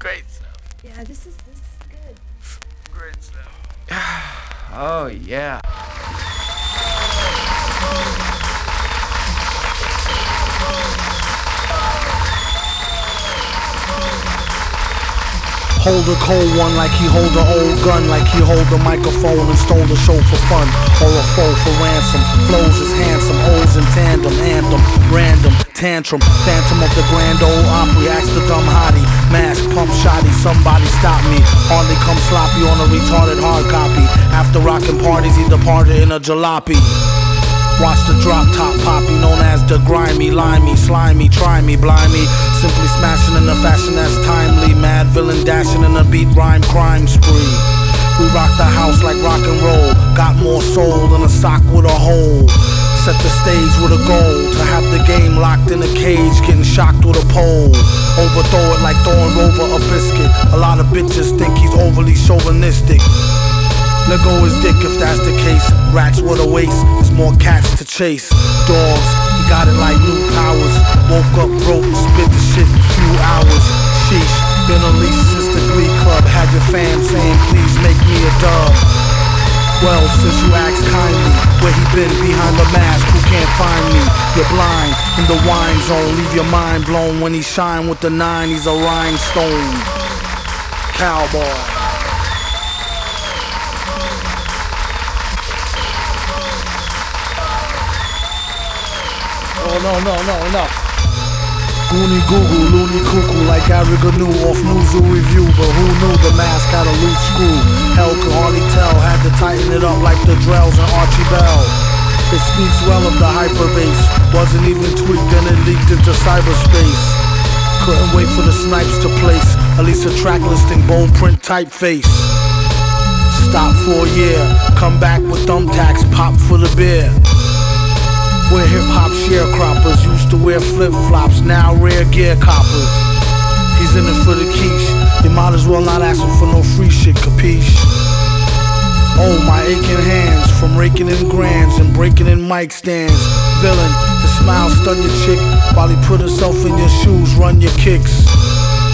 Great stuff. Yeah, this is this is good. Great stuff. oh yeah. Hold a cold one like he hold a old gun, like he hold a microphone and stole the show for fun, or a foe for ransom. Flows is handsome, O's in tandem, anthem, random, tantrum, phantom of the Grand Ole Opry. Ask the dumb hottie, mask, pump shotty, somebody stop me. Hardly come sloppy on a retarded hard copy. After rocking parties, he departed in a jalopy. Watch the drop top poppy, known as the grimy, limey, slimy, try me, blimey. Simply smashing in a fashion that's timely. Madvillain dashing in a beat rhyme crime spree. We rock the house like rock and roll. Got more soul than a sock with a hole. Set the stage with a goal to have the game locked in a cage, getting shocked with a pole. Overthrow it like throwing Rover a biscuit. A lot of bitches think he's overly chauvinistic. Let go his dick if that's the case. Rats with a waist, there's more cats to chase. Dogs, he got it like new powers. Woke up broke, spit the shit in a few hours. Sheesh, been unleashed since the Glee Club. Had your fam saying, please make me a dub. Well, since you asked kindly, where he been behind the mask, who can't find me? You're blind in the wine zone, leave your mind blown when he shine with the nine. He's a rhinestone cowboy. Oh no, no, no, enough. Goonie goo goo, loony cuckoo, like Gary Gnu off New Zoo Revue. But who knew the mask had a loose screw? Hell could hardly tell, had to tighten it up like the Drells and Archie Bell. It speaks well of the hyperbase. Wasn't even tweaked, and it leaked into cyberspace. Couldn't wait for the snipes to place. At least a track listing, bold print typeface. Stop for a year, come back with thumbtacks, pop for the beer. We're hip hop sharecroppers, used to wear flip flops, now rare gear coppers. He's in it for the quiche, you might as well not ask him for no free shit, capiche? Oh, my aching hands from raking in grands and breaking in mic stands. Villain, the smile stun your chick while he put himself in your shoes, run your kicks.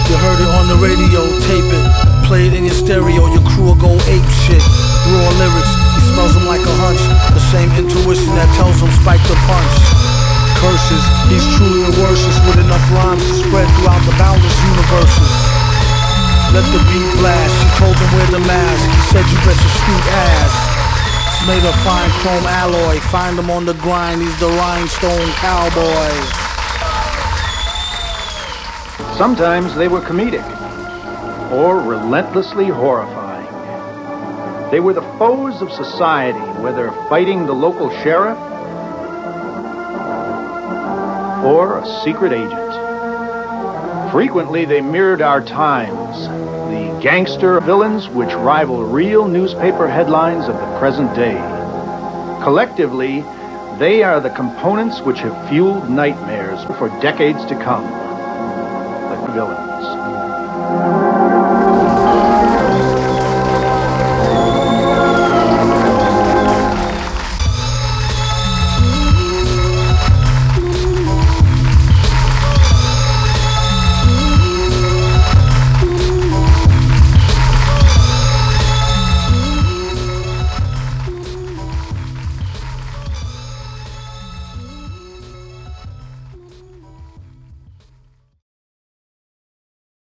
You heard it on the radio, tape it, play it in your stereo, your crew will go ape shit. Raw lyrics, he smells them like a hunch, the same intuition that tells him spike the punch. Curses, he's truly a worship with enough rhymes to spread throughout the boundless universes. Let the beat blast, he told him wear the mask, he said you bet your sweet ass. Made of fine chrome alloy, find him on the grind, he's the rhinestone cowboy. Sometimes they were comedic or relentlessly horrifying. They were the foes of society, whether fighting the local sheriff or a secret agent. Frequently, they mirrored our times, the gangster villains which rival real newspaper headlines of the present day. Collectively, they are the components which have fueled nightmares for decades to come. The villains.